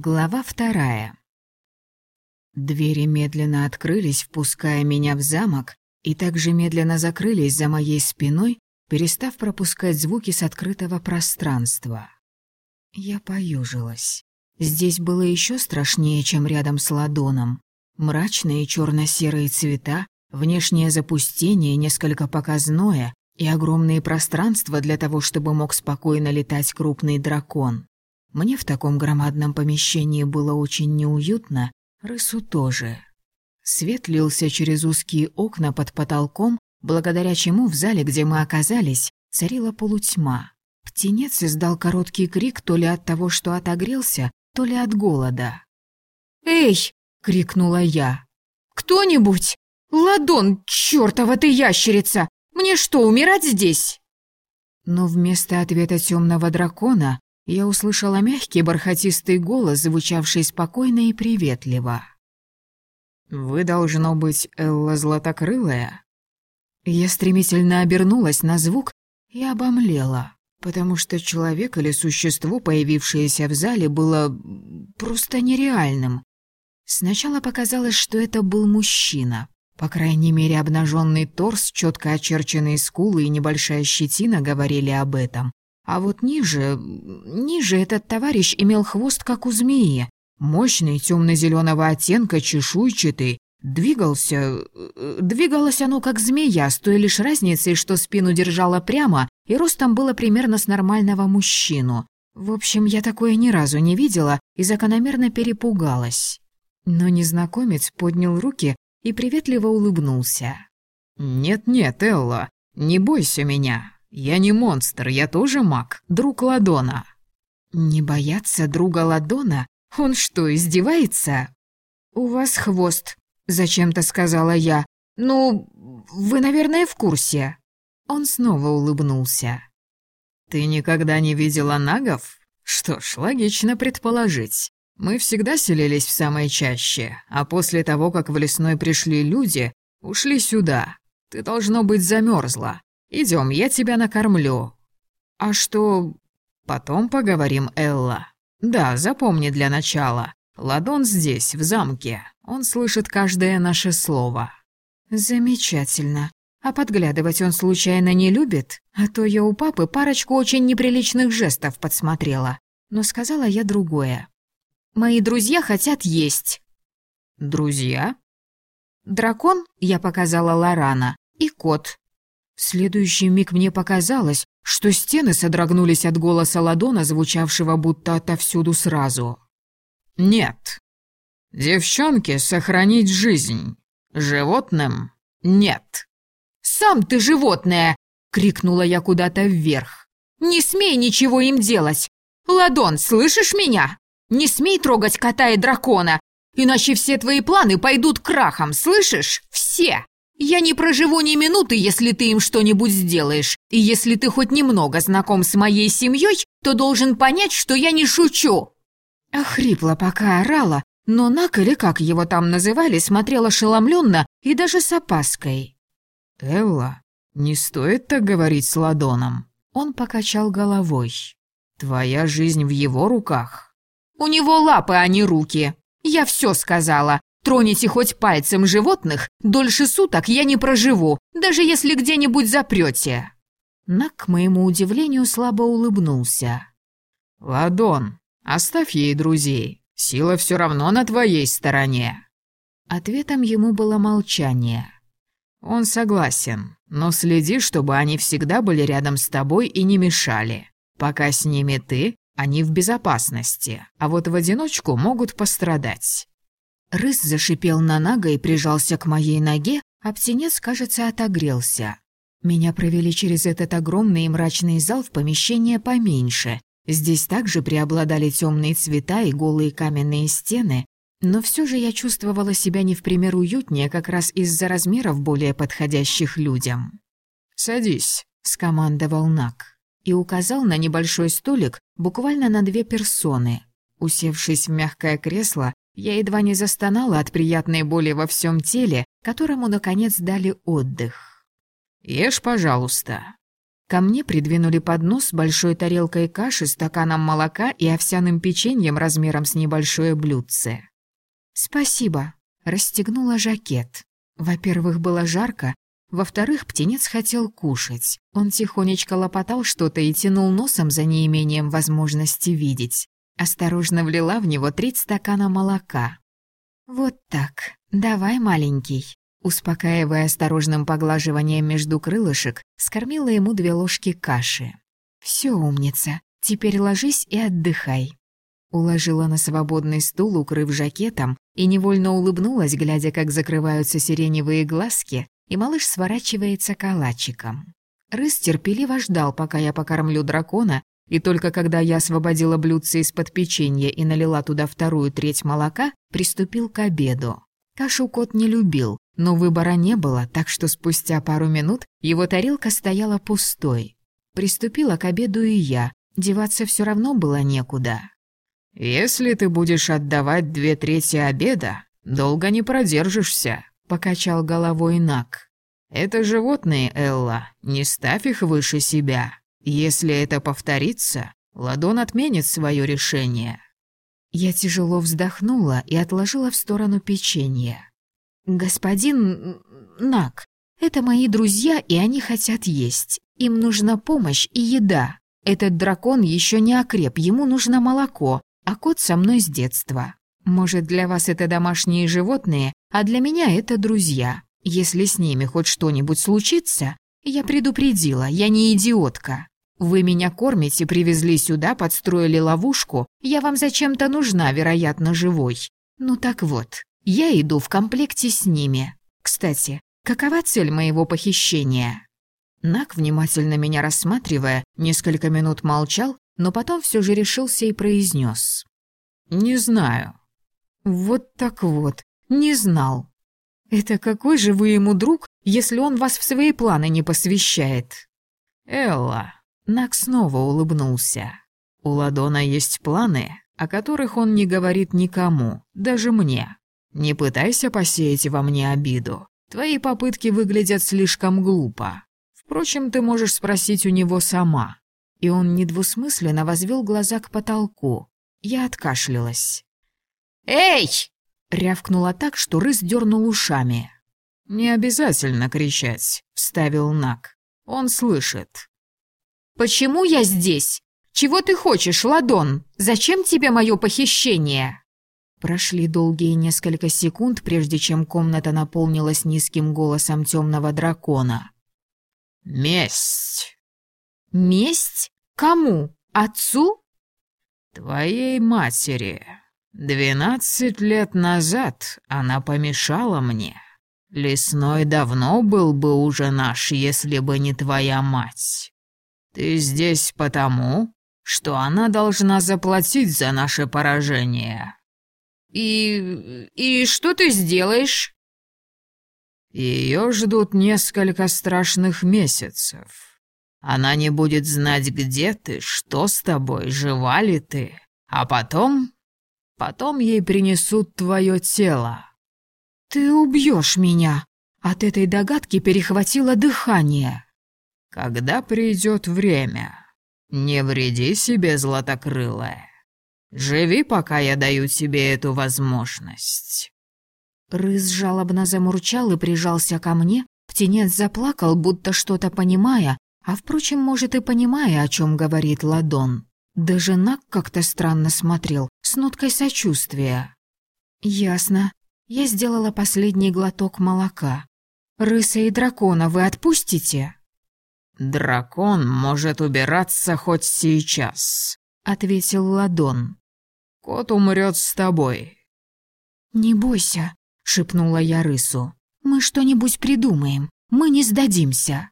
Глава вторая. Двери медленно открылись, впуская меня в замок, и также медленно закрылись за моей спиной, перестав пропускать звуки с открытого пространства. Я поюжилась. Здесь было еще страшнее, чем рядом с ладоном. Мрачные черно-серые цвета, внешнее запустение, несколько показное и огромные пространства для того, чтобы мог спокойно летать крупный дракон. Мне в таком громадном помещении было очень неуютно, рысу тоже. Свет лился через узкие окна под потолком, благодаря чему в зале, где мы оказались, царила полутьма. Птенец издал короткий крик то ли от того, что отогрелся, то ли от голода. «Эй!» — крикнула я. «Кто-нибудь! Ладон, чёртова ты ящерица! Мне что, умирать здесь?» Но вместо ответа темного дракона я услышала мягкий бархатистый голос, звучавший спокойно и приветливо. «Вы, должно быть, Элла Златокрылая?» Я стремительно обернулась на звук и обомлела, потому что человек или существо, появившееся в зале, было просто нереальным. Сначала показалось, что это был мужчина. По крайней мере, обнаженный торс, четко очерченные скулы и небольшая щетина говорили об этом. А вот ниже... ниже этот товарищ имел хвост, как у змеи. Мощный, темно-зеленого оттенка, чешуйчатый. Двигался... Двигалось оно, как змея, с той лишь разницей, что спину держала прямо, и ростом было примерно с нормального мужчину. В общем, я такое ни разу не видела и закономерно перепугалась. Но незнакомец поднял руки и приветливо улыбнулся. «Нет-нет, Элла, не бойся меня. «Я не монстр, я тоже маг, друг Ладона». «Не бояться друга Ладона? Он что, издевается?» «У вас хвост», — зачем-то сказала я. «Ну, вы, наверное, в курсе». Он снова улыбнулся. «Ты никогда не видела нагов? Что ж, логично предположить. Мы всегда селились в самой чаще, а после того, как в лесной пришли люди, ушли сюда. Ты, должно быть, замерзла. Идем, я тебя накормлю». «А что...» «Потом поговорим, Элла. Да, запомни для начала. Ладон здесь, в замке. Он слышит каждое наше слово». «Замечательно. А подглядывать он случайно не любит? А то я у папы парочку очень неприличных жестов подсмотрела. Но сказала я другое. Мои друзья хотят есть». «Друзья?» «Дракон», — я показала Лорана, — «и кот. В следующий миг мне показалось, что стены содрогнулись от голоса Ладона, звучавшего будто отовсюду сразу. «Нет. Девчонке сохранить жизнь. Животным — нет». «Сам ты животное!» — крикнула я куда-то вверх. «Не смей ничего им делать! Ладон, слышишь меня? Не смей трогать кота и дракона, иначе все твои планы пойдут крахом, слышишь? Все!» Я не проживу ни минуты, если ты им что-нибудь сделаешь. И если ты хоть немного знаком с моей семьей, то должен понять, что я не шучу». Хрипло пока орала, но Нак, или как его там называли, смотрел ошеломленно и даже с опаской. «Элла, не стоит так говорить с Ладоном». Он покачал головой. «Твоя жизнь в его руках». «У него лапы, а не руки. Я все сказала. Троните хоть пальцем животных, дольше суток я не проживу, даже если где-нибудь запрете». Нак, к моему удивлению, слабо улыбнулся. «Ладон, оставь ей друзей. Сила все равно на твоей стороне». Ответом ему было молчание. «Он согласен, но следи, чтобы они всегда были рядом с тобой и не мешали. Пока с ними ты, они в безопасности, а вот в одиночку могут пострадать. Рыс зашипел на нога и прижался к моей ноге, а птенец, кажется, отогрелся. Меня провели через этот огромный и мрачный зал в помещение поменьше. Здесь также преобладали темные цвета и голые каменные стены, но все же я чувствовала себя не в пример уютнее как раз из-за размеров более подходящих людям. «Садись», — скомандовал Нак и указал на небольшой столик буквально на две персоны. Усевшись в мягкое кресло, я едва не застонала от приятной боли во всем теле, которому, наконец, дали отдых. «Ешь, пожалуйста». Ко мне придвинули поднос с большой тарелкой каши, стаканом молока и овсяным печеньем размером с небольшое блюдце. «Спасибо», — расстегнула жакет. Во-первых, было жарко, во-вторых, птенец хотел кушать. Он тихонечко лопотал что-то и тянул носом за неимением возможности видеть. Осторожно влила в него треть стакана молока. «Вот так. Давай, маленький». Успокаивая осторожным поглаживанием между крылышек, скормила ему две ложки каши. «Всё, умница, теперь ложись и отдыхай». Уложила на свободный стул, укрыв жакетом, и невольно улыбнулась, глядя, как закрываются сиреневые глазки, и малыш сворачивается калачиком. Рыс терпеливо ждал, пока я покормлю дракона, и только когда я освободила блюдце из-под печенья и налила туда вторую треть молока, приступил к обеду. Кашу кот не любил, но выбора не было, так что спустя пару минут его тарелка стояла пустой. Приступила к обеду и я, деваться все равно было некуда. «Если ты будешь отдавать две трети обеда, долго не продержишься», — покачал головой Нак. «Это животные, Элла, не ставь их выше себя. Если это повторится, Ладон отменит свое решение». Я тяжело вздохнула и отложила в сторону печенье. «Господин Нак, это мои друзья, и они хотят есть. Им нужна помощь и еда. Этот дракон еще не окреп, ему нужно молоко, а кот со мной с детства. Может, для вас это домашние животные, а для меня это друзья. Если с ними хоть что-нибудь случится, я предупредила, я не идиотка. Вы меня кормите, привезли сюда, подстроили ловушку, я вам зачем-то нужна, вероятно, живой. Ну так вот, я иду в комплекте с ними. Кстати, какова цель моего похищения?» Нак, внимательно меня рассматривая, несколько минут молчал, но потом все же решился и произнес: «Не знаю». «Вот так вот, не знал. Это какой же вы ему друг, если он вас в свои планы не посвящает?» «Элла», — Нак снова улыбнулся. «У Ладона есть планы, о которых он не говорит никому, даже мне. Не пытайся посеять во мне обиду. Твои попытки выглядят слишком глупо. Впрочем, ты можешь спросить у него сама и он недвусмысленно возвел глаза к потолку. Я откашлялась. «Эй!» — рявкнула так, что рыс дернул ушами. «Не обязательно кричать», — вставил Нак. «Он слышит». «Почему я здесь? Чего ты хочешь, Ладон? Зачем тебе мое похищение?» Прошли долгие несколько секунд, прежде чем комната наполнилась низким голосом темного дракона. «Месть!» «Месть? Кому? Отцу?» «Твоей матери. Двенадцать лет назад она помешала мне. Лесной давно был бы уже наш, если бы не твоя мать. Ты здесь потому, что она должна заплатить за наше поражение». «И... и что ты сделаешь?» Ее ждут несколько страшных месяцев. Она не будет знать, где ты, что с тобой, жива ли ты. А потом... Потом ей принесут твое тело. Ты убьешь меня. От этой догадки перехватило дыхание. Когда придет время, не вреди себе, златокрылая. Живи, пока я даю тебе эту возможность. Рыс жалобно замурчал и прижался ко мне. Птенец заплакал, будто что-то понимая, а впрочем, может, и понимая, о чем говорит Ладон. Даже Нак как-то странно смотрел, с ноткой сочувствия. «Ясно. Я сделала последний глоток молока. Рыса и дракона вы отпустите?» «Дракон может убираться хоть сейчас», — ответил Ладон. «Кот умрет с тобой». «Не бойся», — шепнула я рысу. «Мы что-нибудь придумаем. Мы не сдадимся».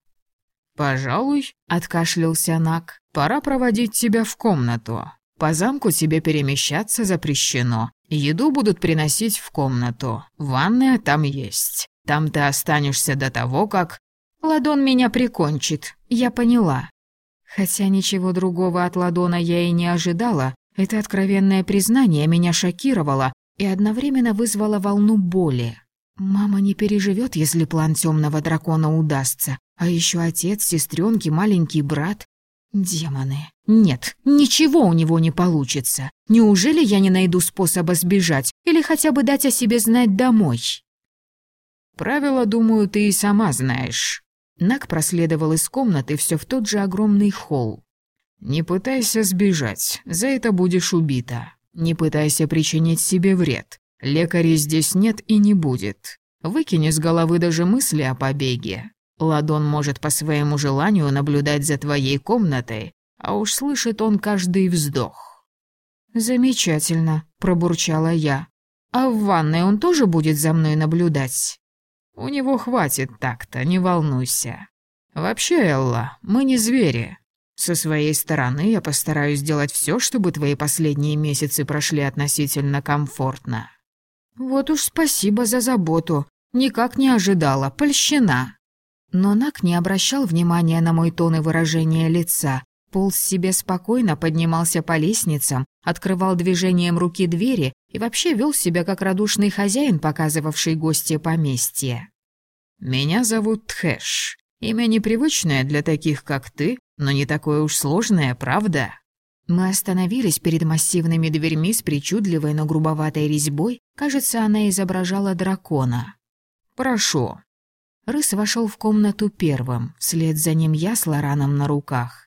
«Пожалуй», — откашлялся Нак, — «пора проводить тебя в комнату. По замку тебе перемещаться запрещено. Еду будут приносить в комнату. Ванная там есть. Там ты останешься до того, как...» «Ладон меня прикончит, я поняла». Хотя ничего другого от Ладона я и не ожидала, это откровенное признание меня шокировало и одновременно вызвало волну боли. Мама не переживет, если план темного дракона удастся. А еще отец, сестренки, маленький брат. Демоны. Нет, ничего у него не получится. Неужели я не найду способа сбежать или хотя бы дать о себе знать домой? Правила, думаю, ты и сама знаешь. Нак проследовал из комнаты все в тот же огромный холл. Не пытайся сбежать, за это будешь убита. Не пытайся причинить себе вред. Лекарей здесь нет и не будет. Выкини с головы даже мысли о побеге. Ладон может по своему желанию наблюдать за твоей комнатой, а уж слышит он каждый вздох. «Замечательно», — пробурчала я. «А в ванной он тоже будет за мной наблюдать?» «У него хватит так-то, не волнуйся. Вообще, Элла, мы не звери. Со своей стороны я постараюсь сделать все, чтобы твои последние месяцы прошли относительно комфортно». «Вот уж спасибо за заботу. Никак не ожидала, польщена». Но Нак не обращал внимания на мой тон и выражение лица. Полз себе спокойно, поднимался по лестницам, открывал движением руки двери и вообще вел себя как радушный хозяин, показывавший гости поместья. «Меня зовут Тхэш. Имя непривычное для таких, как ты, но не такое уж сложное, правда?» Мы остановились перед массивными дверьми с причудливой, но грубоватой резьбой. Кажется, она изображала дракона. «Прошу». Рыс вошел в комнату первым, вслед за ним я с Лораном на руках.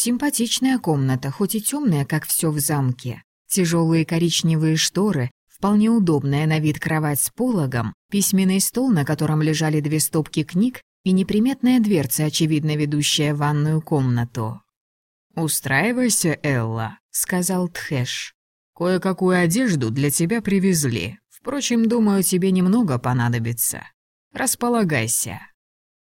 Симпатичная комната, хоть и темная, как все в замке. Тяжелые коричневые шторы, вполне удобная на вид кровать с пологом, письменный стол, на котором лежали две стопки книг и неприметная дверца, очевидно ведущая в ванную комнату. «Устраивайся, Элла», — сказал Тхэш. «Кое-какую одежду для тебя привезли. Впрочем, думаю, тебе немного понадобится. Располагайся».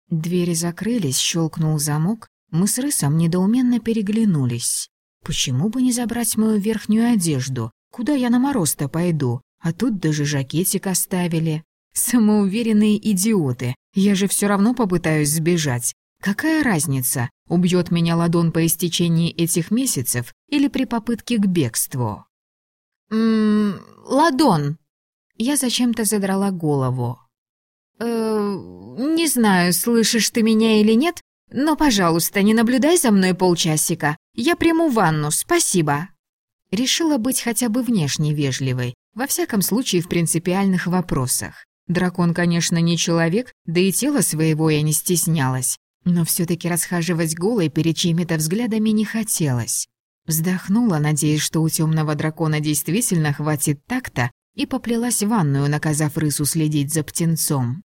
Двери закрылись, щелкнул замок. Мы с Рысом недоуменно переглянулись. Почему бы не забрать мою верхнюю одежду? Куда я на мороз-то пойду? А тут даже жакетик оставили. Самоуверенные идиоты. Я же все равно попытаюсь сбежать. Какая разница, убьет меня ладон по истечении этих месяцев или при попытке к бегству? «Ммм, ладон!» Я зачем-то задрала голову. «Э, не знаю, слышишь ты меня или нет, но, пожалуйста, не наблюдай за мной полчасика. Я приму ванну, спасибо». Решила быть хотя бы внешне вежливой, во всяком случае в принципиальных вопросах. Дракон, конечно, не человек, да и тело своего я не стеснялась, но все таки расхаживать голой перед чьими-то взглядами не хотелось. Вздохнула, надеясь, что у темного дракона действительно хватит такта, и поплелась в ванную, наказав рысу следить за птенцом.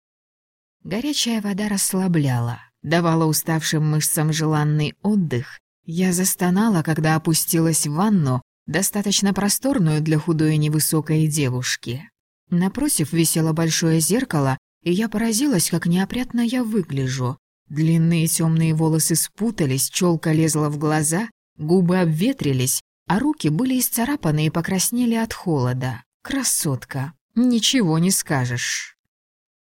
Горячая вода расслабляла, давала уставшим мышцам желанный отдых. Я застонала, когда опустилась в ванну, достаточно просторную для худой невысокой девушки. Напротив висело большое зеркало, и я поразилась, как неопрятно я выгляжу. Длинные темные волосы спутались, челка лезла в глаза, губы обветрились, а руки были исцарапаны и покраснели от холода. Красотка, ничего не скажешь.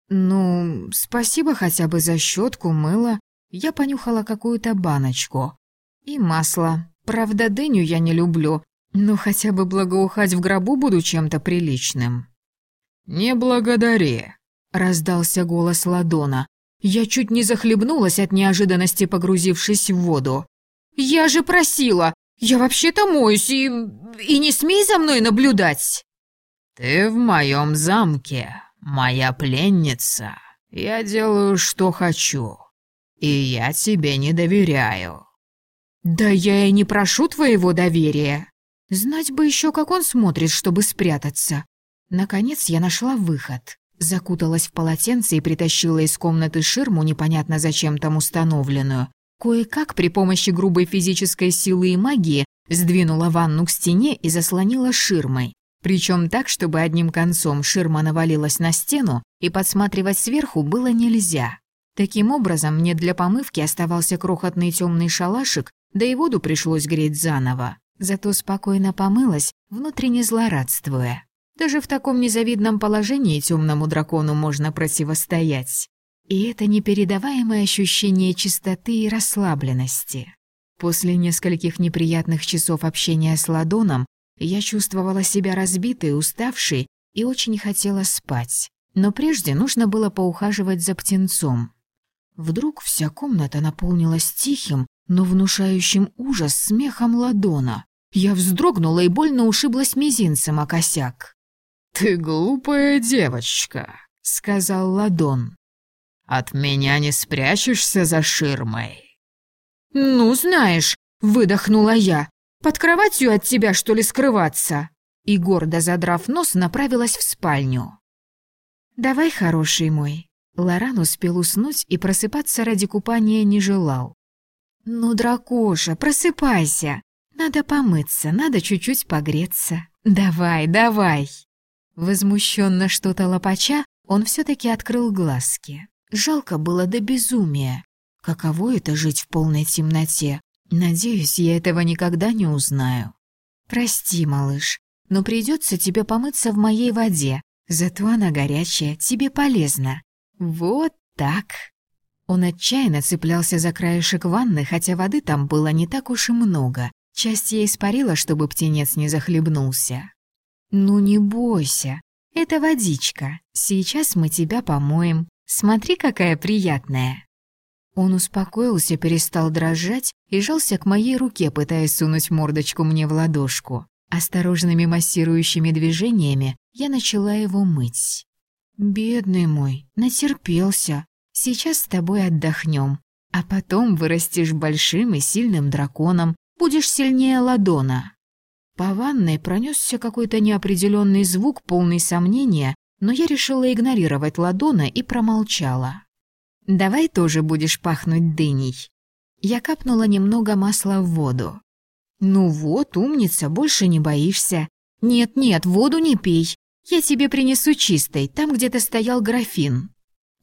Ну, спасибо хотя бы за щетку, мыло. Я понюхала какую-то баночку. И масло. Правда, дыню я не люблю, но хотя бы благоухать в гробу буду чем-то приличным. «Не благодари», — раздался голос Ладона. Я чуть не захлебнулась от неожиданности, погрузившись в воду. «Я же просила! Я вообще-то моюсь и... и не смей за мной наблюдать!» «Ты в моем замке, моя пленница. Я делаю, что хочу. И я тебе не доверяю». «Да я и не прошу твоего доверия. Знать бы еще, как он смотрит, чтобы спрятаться. Наконец я нашла выход. Закуталась в полотенце и притащила из комнаты ширму, непонятно зачем там установленную. Кое-как при помощи грубой физической силы и магии сдвинула ванну к стене и заслонила ширмой. Причем так, чтобы одним концом ширма навалилась на стену, и подсматривать сверху было нельзя. Таким образом, мне для помывки оставался крохотный темный шалашик, да и воду пришлось греть заново. Зато спокойно помылась, внутренне злорадствуя. Даже в таком незавидном положении темному дракону можно противостоять. И это непередаваемое ощущение чистоты и расслабленности. После нескольких неприятных часов общения с Ладоном я чувствовала себя разбитой, уставшей и очень хотела спать. Но прежде нужно было поухаживать за птенцом. Вдруг вся комната наполнилась тихим, но внушающим ужас смехом ладона. Я вздрогнула и больно ушиблась мизинцем о косяк. «Ты глупая девочка», — сказал ладон. «От меня не спрячешься за ширмой». «Ну, знаешь», — выдохнула я, — «под кроватью от тебя, что ли, скрываться?» И, гордо задрав нос, направилась в спальню. «Давай, хороший мой». Лоран успел уснуть и просыпаться ради купания не желал. «Ну, дракоша, просыпайся. Надо помыться, надо чуть-чуть погреться. Давай, давай!» Возмущенно что-то лопача, он все-таки открыл глазки. Жалко было до безумия. Каково это жить в полной темноте? Надеюсь, я этого никогда не узнаю. Прости, малыш, но придется тебе помыться в моей воде. Зато она горячая, тебе полезно. Вот так. Он отчаянно цеплялся за краешек ванны, хотя воды там было не так уж и много. Часть я испарила, чтобы птенец не захлебнулся. «Ну не бойся, это водичка. Сейчас мы тебя помоем. Смотри, какая приятная». Он успокоился, перестал дрожать и жался к моей руке, пытаясь сунуть мордочку мне в ладошку. Осторожными массирующими движениями я начала его мыть. «Бедный мой, натерпелся. Сейчас с тобой отдохнем, а потом вырастешь большим и сильным драконом, Будешь сильнее ладона». По ванной пронесся какой-то неопределенный звук, полный сомнения, но я решила игнорировать ладона и промолчала. «Давай тоже будешь пахнуть дыней». Я капнула немного масла в воду. «Ну вот, умница, больше не боишься. Нет-нет, воду не пей. Я тебе принесу чистой, там где-то стоял графин».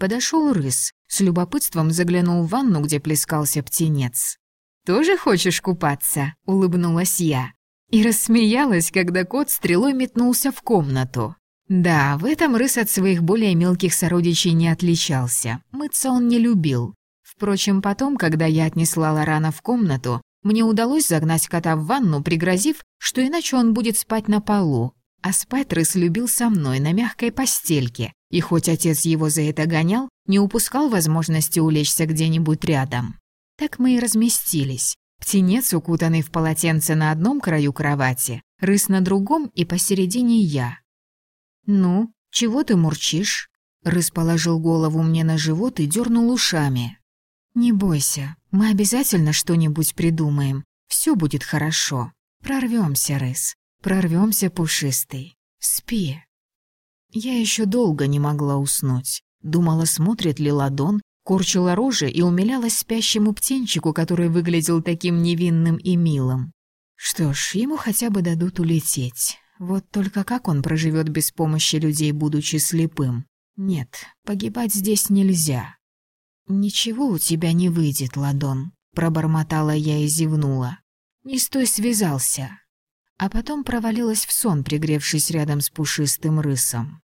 Подошел рыс, с любопытством заглянул в ванну, где плескался птенец. «Тоже хочешь купаться?» — улыбнулась я. И рассмеялась, когда кот стрелой метнулся в комнату. Да, в этом рыс от своих более мелких сородичей не отличался. Мыться он не любил. Впрочем, потом, когда я отнесла Лорана в комнату, мне удалось загнать кота в ванну, пригрозив, что иначе он будет спать на полу. А спать рыс любил со мной на мягкой постельке, и хоть отец его за это гонял, не упускал возможности улечься где-нибудь рядом. Так мы и разместились. Птенец, укутанный в полотенце на одном краю кровати, рыс на другом и посередине я. «Ну, чего ты мурчишь?» Рыс положил голову мне на живот и дернул ушами. «Не бойся, мы обязательно что-нибудь придумаем. Все будет хорошо. Прорвемся, Рыс. Прорвемся, пушистый. Спи». Я еще долго не могла уснуть. Думала, смотрит ли ладон корчила рожи и умилялась спящему птенчику, который выглядел таким невинным и милым. Что ж, ему хотя бы дадут улететь. Вот только как он проживет без помощи людей, будучи слепым? Нет, погибать здесь нельзя. «Ничего у тебя не выйдет, Ладон», — пробормотала я и зевнула. «Не стой связался». А потом провалилась в сон, пригревшись рядом с пушистым рысом.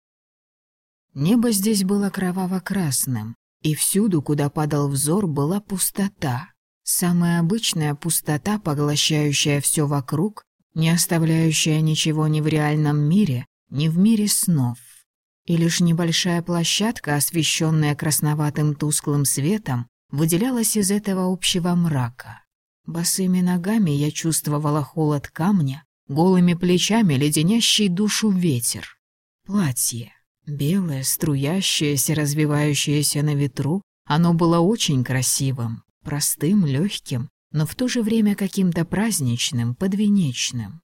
Небо здесь было кроваво-красным, и всюду, куда падал взор, была пустота. Самая обычная пустота, поглощающая все вокруг, не оставляющая ничего ни в реальном мире, ни в мире снов. И лишь небольшая площадка, освещенная красноватым тусклым светом, выделялась из этого общего мрака. Босыми ногами я чувствовала холод камня, голыми плечами леденящий душу ветер. Платье. Белое, струящееся, развивающееся на ветру, оно было очень красивым, простым, легким, но в то же время каким-то праздничным, подвенечным.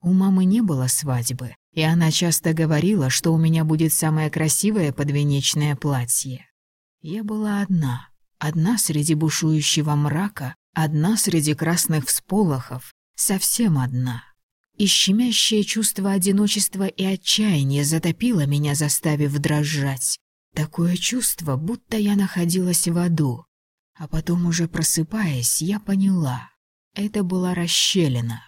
У мамы не было свадьбы, и она часто говорила, что у меня будет самое красивое подвенечное платье. Я была одна, одна среди бушующего мрака, одна среди красных всполохов, совсем одна и щемящее чувство одиночества и отчаяния затопило меня, заставив дрожать. Такое чувство, будто я находилась в аду. А потом, уже просыпаясь, я поняла. Это была расщелина.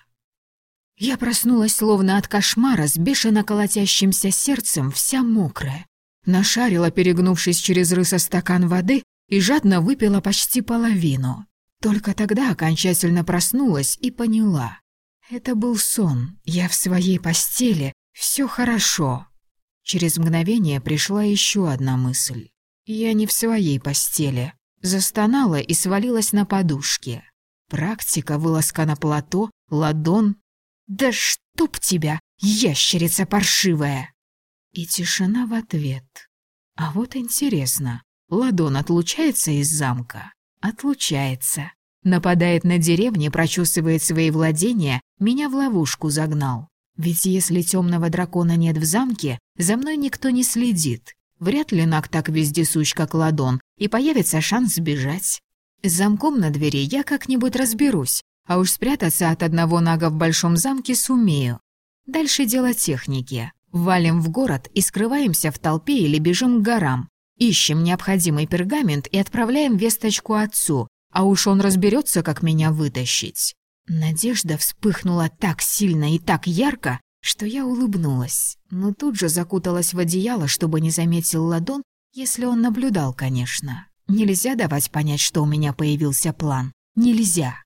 Я проснулась словно от кошмара с бешено колотящимся сердцем, вся мокрая. Нашарила, перегнувшись через рыса стакан воды, и жадно выпила почти половину. Только тогда окончательно проснулась и поняла. Это был сон. Я в своей постели. Все хорошо. Через мгновение пришла еще одна мысль. Я не в своей постели. Застонала и свалилась на подушке. Практика, вылазка на плато, ладон. «Да чтоб тебя, ящерица паршивая!» И тишина в ответ. А вот интересно, ладон отлучается из замка? Отлучается. Нападает на деревню, прочесывает свои владения, меня в ловушку загнал. Ведь если темного дракона нет в замке, за мной никто не следит. Вряд ли Нак так вездесущ, как Ладон, и появится шанс сбежать. С замком на двери я как-нибудь разберусь, а уж спрятаться от одного Нага в большом замке сумею. Дальше дело техники. Валим в город и скрываемся в толпе или бежим к горам. Ищем необходимый пергамент и отправляем весточку отцу, а уж он разберется, как меня вытащить. Надежда вспыхнула так сильно и так ярко, что я улыбнулась, но тут же закуталась в одеяло, чтобы не заметил ладон, если он наблюдал, конечно. Нельзя давать понять, что у меня появился план. Нельзя.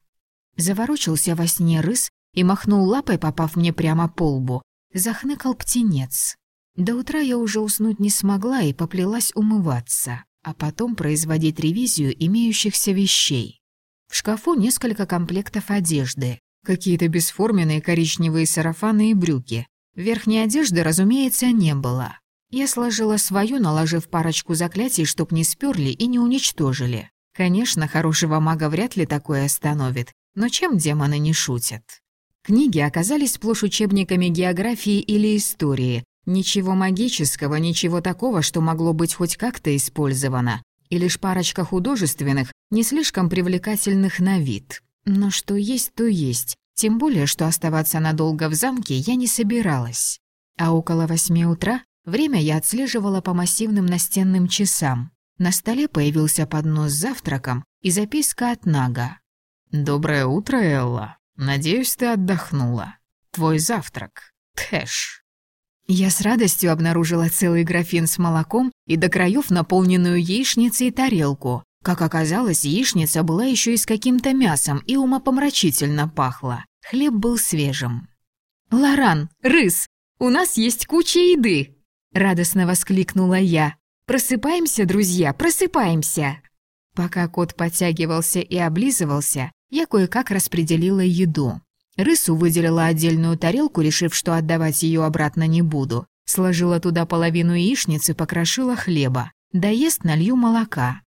Заворочился во сне рыс и махнул лапой, попав мне прямо по лбу. Захныкал птенец. До утра я уже уснуть не смогла и поплелась умываться, а потом производить ревизию имеющихся вещей. В шкафу несколько комплектов одежды, Какие-то бесформенные коричневые сарафаны и брюки. Верхней одежды, разумеется, не было. Я сложила свою, наложив парочку заклятий, чтоб не сперли и не уничтожили. Конечно, хорошего мага вряд ли такое остановит, но чем демоны не шутят? Книги оказались сплошь учебниками географии или истории. Ничего магического, ничего такого, что могло быть хоть как-то использовано. И лишь парочка художественных, не слишком привлекательных на вид. Но что есть, то есть. Тем более, что оставаться надолго в замке я не собиралась. А около восьми утра время я отслеживала по массивным настенным часам. На столе появился поднос с завтраком и записка от Нага. «Доброе утро, Элла. Надеюсь, ты отдохнула. Твой завтрак. Тэш». Я с радостью обнаружила целый графин с молоком и до краев наполненную яичницей тарелку, как оказалось, яичница была еще и с каким-то мясом и умопомрачительно пахла. Хлеб был свежим. «Лоран, рыс, у нас есть куча еды!» Радостно воскликнула я. «Просыпаемся, друзья, просыпаемся!» Пока кот подтягивался и облизывался, я кое-как распределила еду. Рысу выделила отдельную тарелку, решив, что отдавать ее обратно не буду. Сложила туда половину яичницы, покрошила хлеба. Доест, налью молока.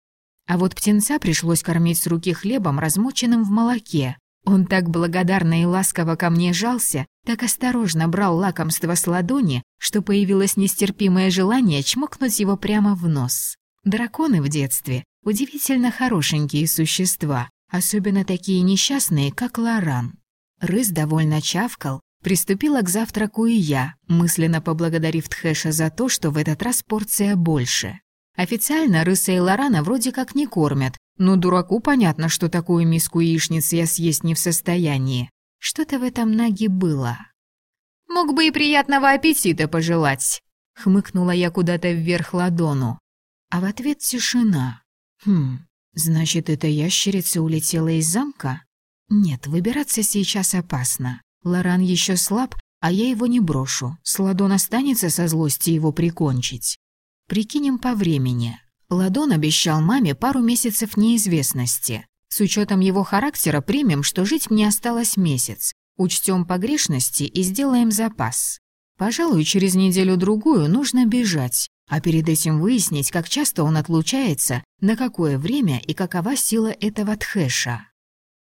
А вот птенца пришлось кормить с руки хлебом, размоченным в молоке. Он так благодарно и ласково ко мне жался, так осторожно брал лакомство с ладони, что появилось нестерпимое желание чмокнуть его прямо в нос. Драконы в детстве – удивительно хорошенькие существа, особенно такие несчастные, как Лоран. Рыс довольно чавкал, приступила к завтраку и я, мысленно поблагодарив Тхэша за то, что в этот раз порция больше. Официально рыса и лорана вроде как не кормят, но дураку понятно, что такую миску яичниц я съесть не в состоянии. Что-то в этом наге было. «Мог бы и приятного аппетита пожелать», — хмыкнула я куда-то вверх ладону. А в ответ тишина. «Хм, значит, эта ящерица улетела из замка?» «Нет, выбираться сейчас опасно. Лоран еще слаб, а я его не брошу. Сладон останется со злости его прикончить. Прикинем по времени. Ладон обещал маме пару месяцев неизвестности. С учетом его характера примем, что жить мне осталось месяц. Учтем погрешности и сделаем запас. Пожалуй, через неделю-другую нужно бежать, а перед этим выяснить, как часто он отлучается, на какое время и какова сила этого тхэша.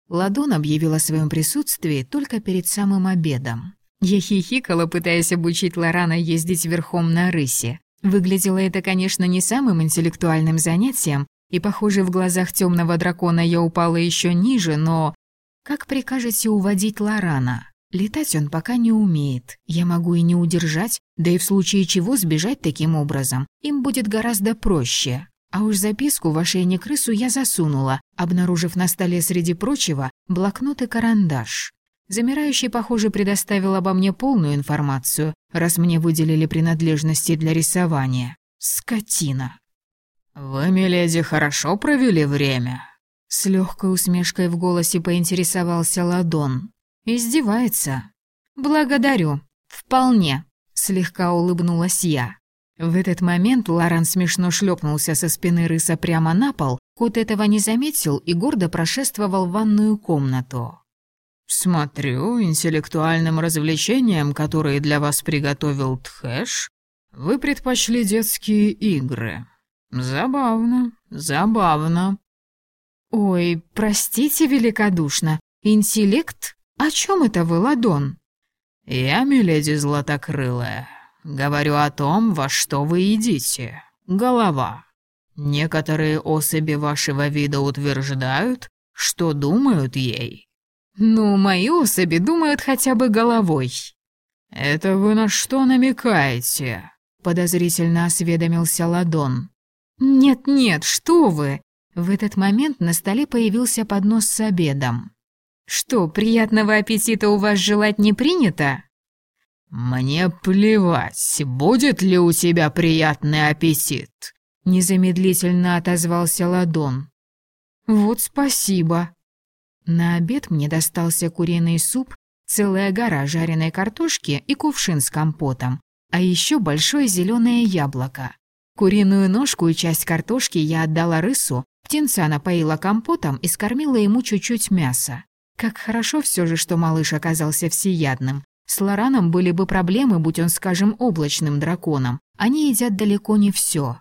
Ладон объявил о своем присутствии только перед самым обедом. Я хихикала, пытаясь обучить Лорана ездить верхом на рысе. Выглядело это, конечно, не самым интеллектуальным занятием, и, похоже, в глазах темного дракона я упала еще ниже, но... Как прикажете уводить Лорана? Летать он пока не умеет. Я могу и не удержать, да и в случае чего сбежать таким образом. Им будет гораздо проще. А уж записку в ошейник крысу я засунула, обнаружив на столе среди прочего блокнот и карандаш. Замирающий, похоже, предоставил обо мне полную информацию, раз мне выделили принадлежности для рисования. Скотина. «Вы, миледи, хорошо провели время?» С легкой усмешкой в голосе поинтересовался Ладон. «Издевается?» «Благодарю. Вполне», — слегка улыбнулась я. В этот момент Лоран смешно шлепнулся со спины рыса прямо на пол, Кот этого не заметил и гордо прошествовал в ванную комнату. «Смотрю, интеллектуальным развлечением, которые для вас приготовил Тхэш, вы предпочли детские игры. Забавно, забавно». «Ой, простите великодушно, интеллект? О чем это вы, Ладон?» «Я, миледи Златокрылая, говорю о том, во что вы едите. Голова. Некоторые особи вашего вида утверждают, что думают ей». «Ну, мои особи думают хотя бы головой». «Это вы на что намекаете?» — подозрительно осведомился Ладон. «Нет-нет, что вы!» В этот момент на столе появился поднос с обедом. «Что, приятного аппетита у вас желать не принято?» «Мне плевать, будет ли у тебя приятный аппетит», — незамедлительно отозвался Ладон. «Вот спасибо». На обед мне достался куриный суп, целая гора жареной картошки и кувшин с компотом, а еще большое зеленое яблоко. Куриную ножку и часть картошки я отдала рысу, птенца напоила компотом и скормила ему чуть-чуть мяса. Как хорошо все же, что малыш оказался всеядным. С Лораном были бы проблемы, будь он, скажем, облачным драконом. Они едят далеко не все.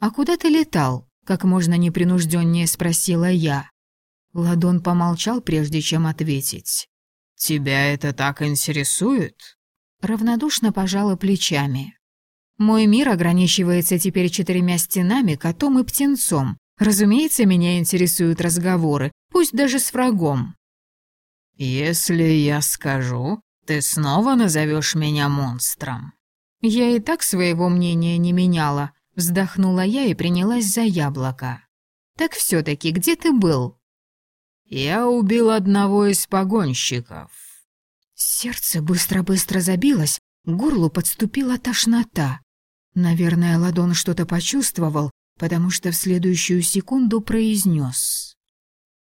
«А куда ты летал?» — как можно непринужденнее спросила я. Ладон помолчал, прежде чем ответить. «Тебя это так интересует?» Равнодушно пожала плечами. «Мой мир ограничивается теперь четырьмя стенами, котом и птенцом. Разумеется, меня интересуют разговоры, пусть даже с врагом. «Если я скажу, ты снова назовешь меня монстром». «Я и так своего мнения не меняла», — вздохнула я и принялась за яблоко. «Так все таки где ты был?» «Я убил одного из погонщиков». Сердце быстро-быстро забилось, к горлу подступила тошнота. Наверное, Ладон что-то почувствовал, потому что в следующую секунду произнес: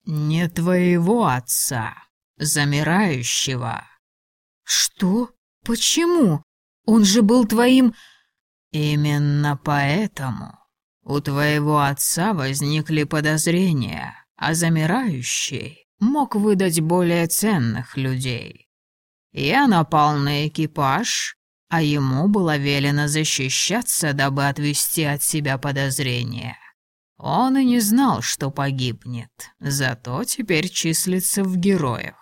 «Не твоего отца» замирающего». «Что? Почему? Он же был твоим...» «Именно поэтому у твоего отца возникли подозрения, а замирающий мог выдать более ценных людей. Я напал на экипаж, а ему было велено защищаться, дабы отвести от себя подозрения. Он и не знал, что погибнет, зато теперь числится в героях.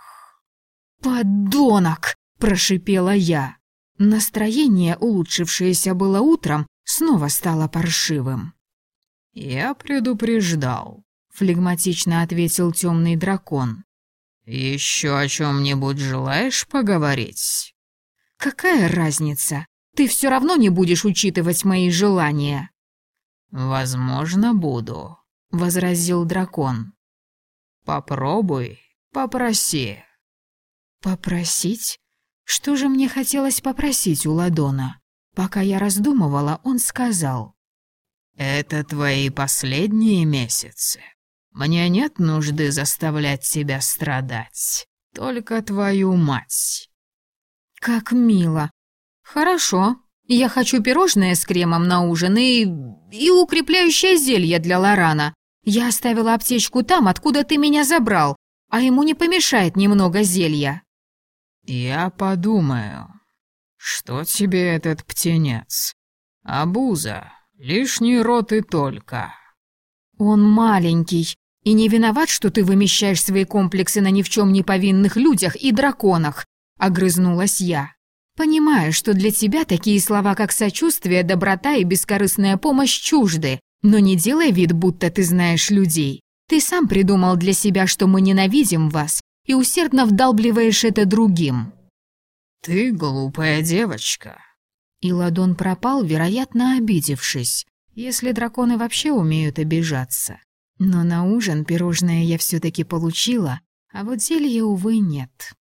«Подонок!» – прошипела я. Настроение, улучшившееся было утром, снова стало паршивым. «Я предупреждал», — флегматично ответил темный дракон. «Еще о чем-нибудь желаешь поговорить?» «Какая разница? Ты все равно не будешь учитывать мои желания». «Возможно, буду», — возразил дракон. «Попробуй, попроси». Попросить? Что же мне хотелось попросить у Ладона? Пока я раздумывала, он сказал. «Это твои последние месяцы. Мне нет нужды заставлять тебя страдать. Только твою мать». «Как мило. Хорошо. Я хочу пирожное с кремом на ужин и... и укрепляющее зелье для Лорана. Я оставила аптечку там, откуда ты меня забрал, а ему не помешает немного зелья». «Я подумаю, что тебе этот птенец? Абуза, лишний рот и только». «Он маленький и не виноват, что ты вымещаешь свои комплексы на ни в чем не повинных людях и драконах», — огрызнулась я. «Понимаю, что для тебя такие слова, как сочувствие, доброта и бескорыстная помощь чужды, но не делай вид, будто ты знаешь людей. Ты сам придумал для себя, что мы ненавидим вас, и усердно вдалбливаешь это другим. «Ты глупая девочка». И Ладон пропал, вероятно, обидевшись, если драконы вообще умеют обижаться. Но на ужин пирожное я все таки получила, а вот зелья, увы, нет.